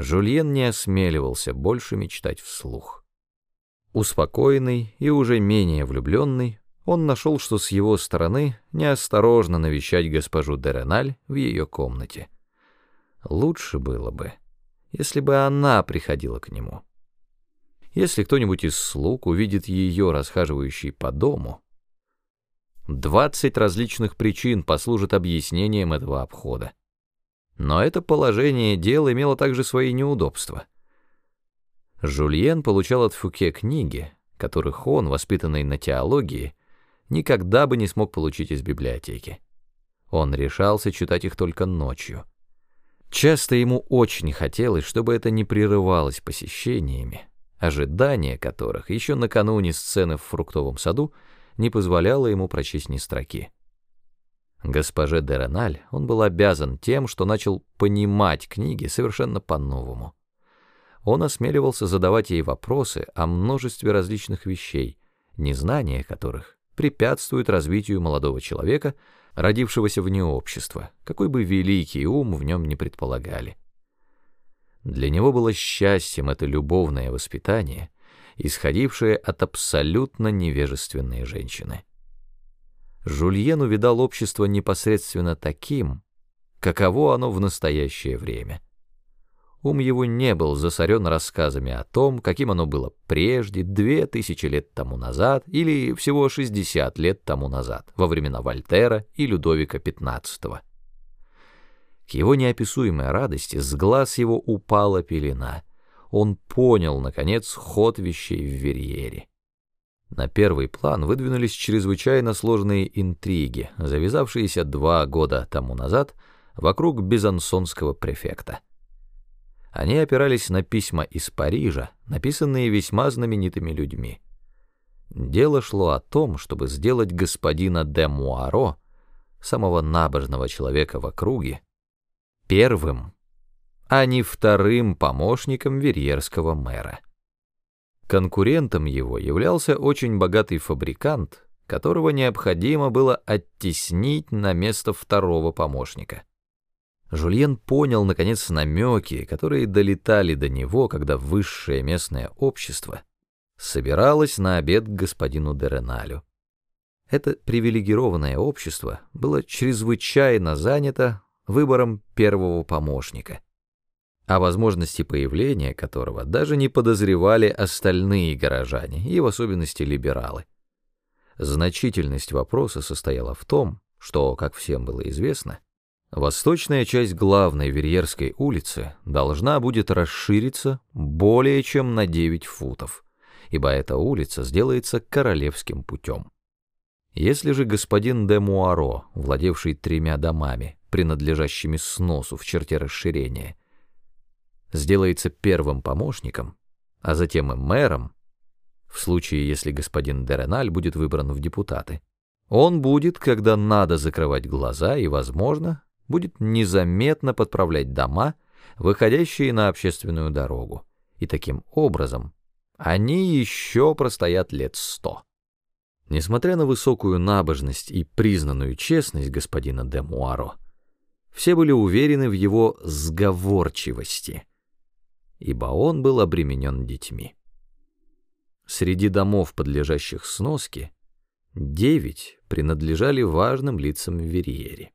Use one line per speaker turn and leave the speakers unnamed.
Жульен не осмеливался больше мечтать вслух. Успокоенный и уже менее влюбленный, он нашел, что с его стороны неосторожно навещать госпожу Дереналь в ее комнате. Лучше было бы, если бы она приходила к нему. Если кто-нибудь из слуг увидит ее расхаживающей по дому, двадцать различных причин послужат объяснением этого обхода. Но это положение дел имело также свои неудобства. Жульен получал от Фуке книги, которых он, воспитанный на теологии, никогда бы не смог получить из библиотеки. Он решался читать их только ночью. Часто ему очень хотелось, чтобы это не прерывалось посещениями, ожидание которых еще накануне сцены в фруктовом саду не позволяло ему прочесть ни строки. Госпоже Дереналь он был обязан тем, что начал понимать книги совершенно по-новому. Он осмеливался задавать ей вопросы о множестве различных вещей, незнание которых препятствует развитию молодого человека, родившегося вне общества, какой бы великий ум в нем не предполагали. Для него было счастьем это любовное воспитание, исходившее от абсолютно невежественной женщины. Жульен увидал общество непосредственно таким, каково оно в настоящее время. Ум его не был засорен рассказами о том, каким оно было прежде, две тысячи лет тому назад или всего шестьдесят лет тому назад, во времена Вольтера и Людовика XV. К его неописуемой радости с глаз его упала пелена. Он понял, наконец, ход вещей в Верьере. На первый план выдвинулись чрезвычайно сложные интриги, завязавшиеся два года тому назад вокруг безансонского префекта. Они опирались на письма из Парижа, написанные весьма знаменитыми людьми. Дело шло о том, чтобы сделать господина де Муаро, самого набожного человека в округе, первым, а не вторым помощником верьерского мэра. Конкурентом его являлся очень богатый фабрикант, которого необходимо было оттеснить на место второго помощника. Жульен понял, наконец, намеки, которые долетали до него, когда высшее местное общество собиралось на обед к господину Дереналю. Это привилегированное общество было чрезвычайно занято выбором первого помощника — о возможности появления которого даже не подозревали остальные горожане, и в особенности либералы. Значительность вопроса состояла в том, что, как всем было известно, восточная часть главной Верьерской улицы должна будет расшириться более чем на 9 футов, ибо эта улица сделается королевским путем. Если же господин де Муаро, владевший тремя домами, принадлежащими сносу в черте расширения, сделается первым помощником, а затем и мэром, в случае, если господин Дереналь будет выбран в депутаты. Он будет, когда надо закрывать глаза и, возможно, будет незаметно подправлять дома, выходящие на общественную дорогу. И таким образом они еще простоят лет сто. Несмотря на высокую набожность и признанную честность господина де Муаро, все были уверены в его сговорчивости — ибо он был обременен детьми. Среди домов, подлежащих сноске, девять принадлежали важным лицам в Верьере.